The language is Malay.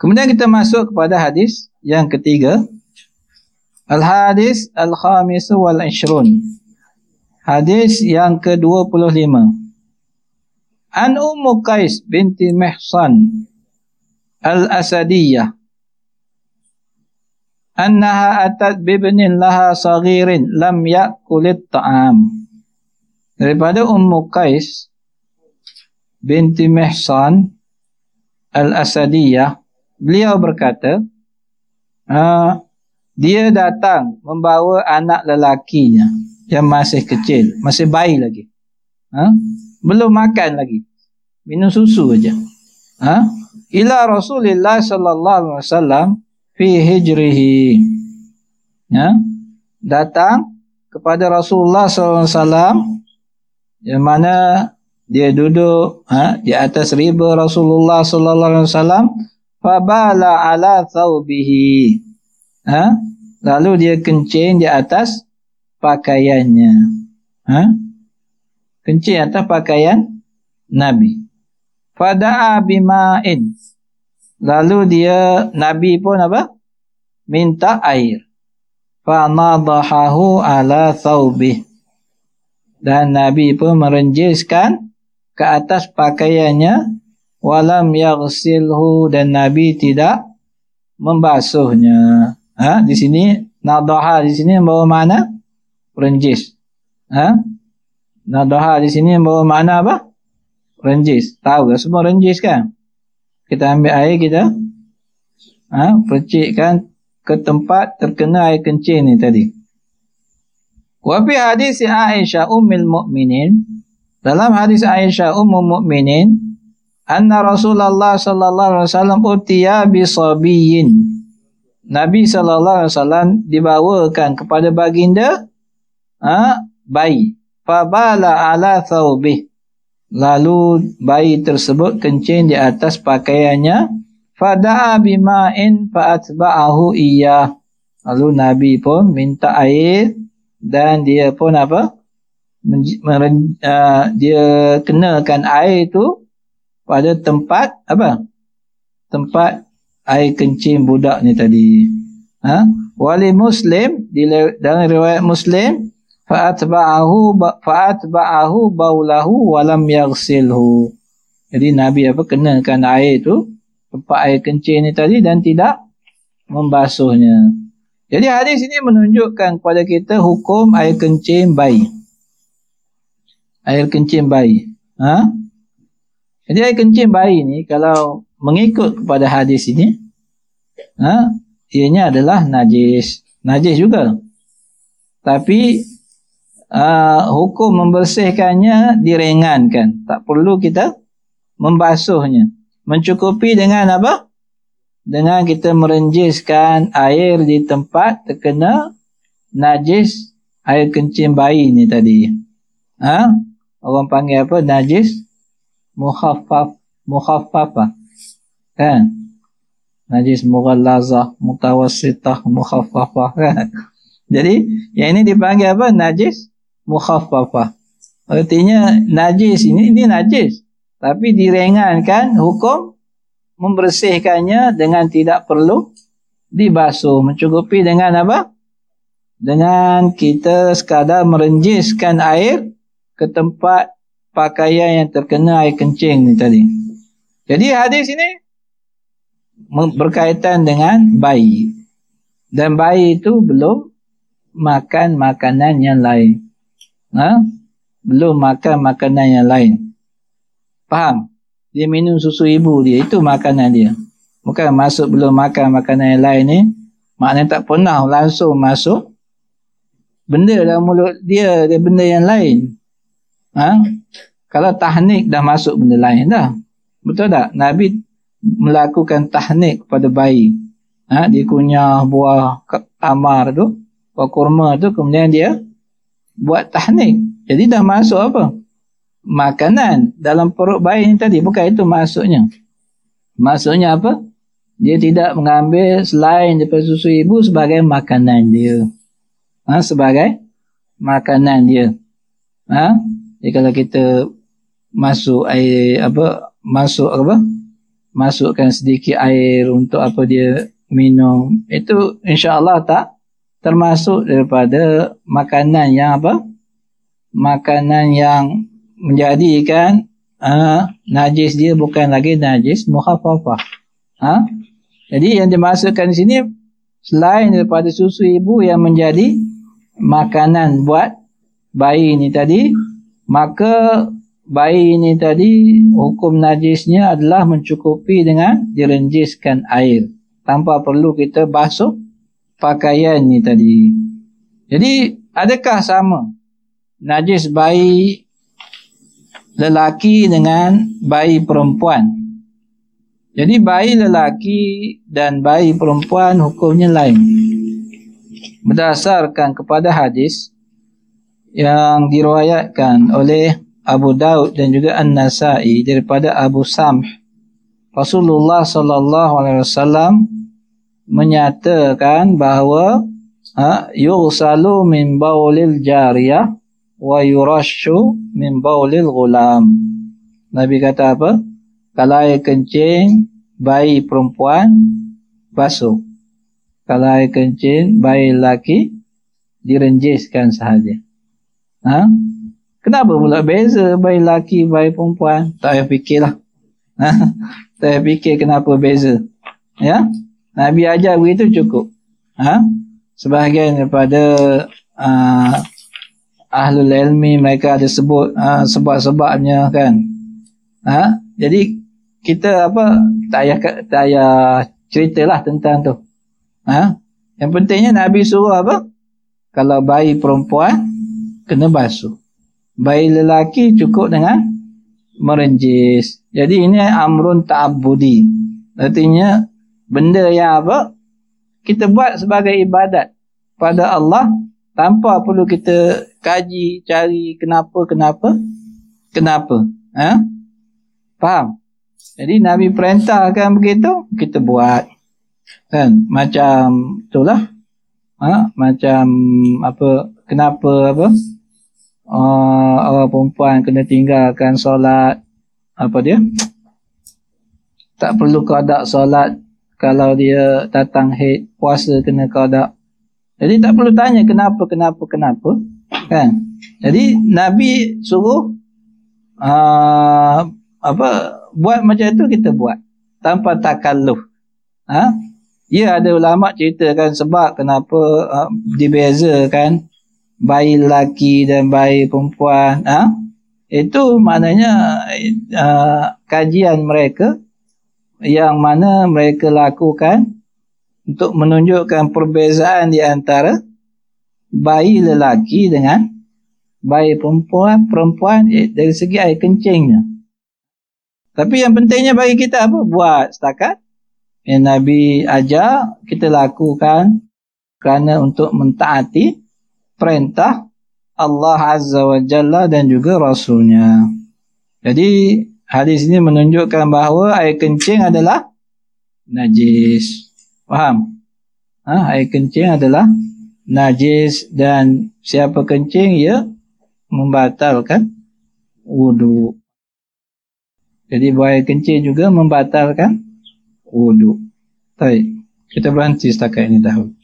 Kemudian kita masuk kepada hadis yang ketiga. Al-hadis al-khamis wal ishrun. Hadis yang ke-25. An Ummu Qais binti Mihsan al-Asadiyah annaha atat bibnin laha saghirin lam yakulit ta'am. Daripada Ummu Qais binti Mihsan al-Asadiyah beliau berkata uh, dia datang membawa anak lelakinya yang masih kecil masih bayi lagi. Uh, belum makan lagi. Minum susu aja. Uh, ila Rasulullah sallallahu alaihi wasallam fi hijrihi. Ya datang kepada Rasulullah sallallahu alaihi wasallam yang mana dia duduk ha, di atas riba Rasulullah sallallahu alaihi wasallam fabala ala thawbihi. Ha? Lalu dia kencing di atas pakaiannya. Ha? Kencing atas pakaian nabi. Fada'a bima'in. Lalu dia nabi pun apa? Minta air. Fa nadahahu ala thawbih. Dan nabi pun merenjiskan ke atas pakaiannya walam yaghsilhu dan nabi tidak membasuhnya. Ha? Di sini nadaha di sini membawa makna renjis. Ha? Nadaha di sini membawa makna apa? Renjis. Tahu tak semua renjis kan? Kita ambil air kita ha? Percikkan ke tempat terkena air kencing ni tadi. Wa fi hadis Aisyah ummul mukminin dalam hadis Aisyah ummul mukminin anna Rasulullah sallallahu alaihi wasallam utiya bi sabiyin. Nabi sallallahu alaihi wasallam dibawakan kepada baginda ha, bayi. Fabala ala thawbih. Lalu bayi tersebut kencing di atas pakaiannya. Fada'a bima'in fa'atba'ahu iya. Lalu Nabi pun minta air dan dia pun apa? Men, uh, dia kenakan air itu pada tempat apa? Tempat air kencing budak ni tadi. Ha? Wali Muslim di dalam riwayat Muslim fa'atba'ahu fa'atba'ahu baulahu wa lam yaghsilhu. Jadi Nabi apa kenakan air tu tempat air kencing ni tadi dan tidak membasuhnya. Jadi hadis ini menunjukkan kepada kita hukum air kencing bayi. Air kencing bayi. Ha? Jadi air kencing bayi ni kalau mengikut kepada hadis ini, ha, ianya adalah najis. Najis juga. Tapi uh, hukum membersihkannya direngankan. Tak perlu kita membasuhnya. Mencukupi dengan apa? Dengan kita merenjiskan air di tempat terkena najis air kencing bayi ni tadi. Ha? Orang panggil apa? Najis mukhaffaf mukhaffafah kan? Najis mughallazah mutawassitah mukhaffafah kan? Jadi yang ini dipanggil apa? Najis mukhaffafah artinya najis ini ini najis. Tapi direngankan hukum membersihkannya dengan tidak perlu dibasuh. Mencukupi dengan apa? Dengan kita sekadar merenjiskan air ke tempat pakaian yang terkena air kencing ni tadi. Jadi hadis ini berkaitan dengan bayi. Dan bayi itu belum makan makanan yang lain. Ha? Belum makan makanan yang lain. Faham? Dia minum susu ibu dia. Itu makanan dia. Bukan masuk belum makan makanan yang lain ni. Maknanya tak pernah langsung masuk. Benda dalam mulut dia. Dia benda yang lain. Ha? Kalau tahnik dah masuk benda lain dah. Betul tak? Nabi melakukan tahnik kepada bayi. Ha? Dia kunyah buah tamar tu. Buah kurma tu. Kemudian dia buat tahnik. Jadi dah masuk apa? Makanan dalam perut bayi ni tadi. Bukan itu maksudnya. Maksudnya apa? Dia tidak mengambil selain daripada susu ibu sebagai makanan dia. Ha? Sebagai makanan dia. Ha? Jadi kalau kita masuk air apa masuk apa? Masukkan sedikit air untuk apa dia minum. Itu insya-Allah tak termasuk daripada makanan yang apa? Makanan yang menjadikan uh, najis dia bukan lagi najis mukhaffafah ha? Jadi yang dimasukkan di sini selain daripada susu ibu yang menjadi makanan buat bayi ini tadi maka bayi ini tadi hukum najisnya adalah mencukupi dengan direnjiskan air tanpa perlu kita basuh pakaian ni tadi. Jadi adakah sama najis bayi lelaki dengan bayi perempuan? Jadi bayi lelaki dan bayi perempuan hukumnya lain. Berdasarkan kepada hadis yang diriwayatkan oleh Abu Daud dan juga An-Nasai daripada Abu Samh. Rasulullah sallallahu alaihi wasallam menyatakan bahawa ha yughsalu min baulil jariyah wa yurashu min baulil ghulam. Nabi kata apa? Kalau air kencing bayi perempuan basuh. Kalau air kencing bayi lelaki direnjiskan sahaja. Ha Kenapa pula beza bayi lelaki, bayi perempuan? Tak payah fikirlah. Ha? tak payah fikir kenapa beza. Ya? Nabi ajar begitu cukup. Ha? Sebahagian daripada uh, ahlul ilmi mereka ada sebut uh, sebab-sebabnya kan. Ha? Jadi kita apa tak payah, tak payah ceritalah tentang tu. Ha? Yang pentingnya Nabi suruh apa? Kalau bayi perempuan kena basuh bayi lelaki cukup dengan merenjis. Jadi ini amrun ta'abudi. Artinya benda yang apa? Kita buat sebagai ibadat pada Allah tanpa perlu kita kaji, cari kenapa, kenapa, kenapa. Ha? Faham? Jadi Nabi perintahkan begitu, kita buat. Kan? Macam itulah. Ha? Macam apa, kenapa apa? Uh, orang perempuan kena tinggalkan solat apa dia? Tak perlu qada solat kalau dia datang haid puasa kena qada jadi tak perlu tanya kenapa kenapa kenapa kan? Jadi nabi suruh uh, apa buat macam itu kita buat tanpa takalluf. Ha? Ya ada ulama ceritakan sebab kenapa uh, dibezakan bayi lelaki dan bayi perempuan ha? itu maknanya uh, kajian mereka yang mana mereka lakukan untuk menunjukkan perbezaan di antara bayi lelaki dengan bayi perempuan perempuan eh, dari segi air kencingnya. Tapi yang pentingnya bagi kita apa? Buat. Setakat yang Nabi ajar kita lakukan kerana untuk mentaati perintah Allah Azza wa Jalla dan juga Rasulnya. Jadi hadis ini menunjukkan bahawa air kencing adalah najis. Faham? Ha, air kencing adalah najis dan siapa kencing ia membatalkan wudu. Jadi buang air kencing juga membatalkan wudu. Baik, kita berhenti setakat ini dahulu.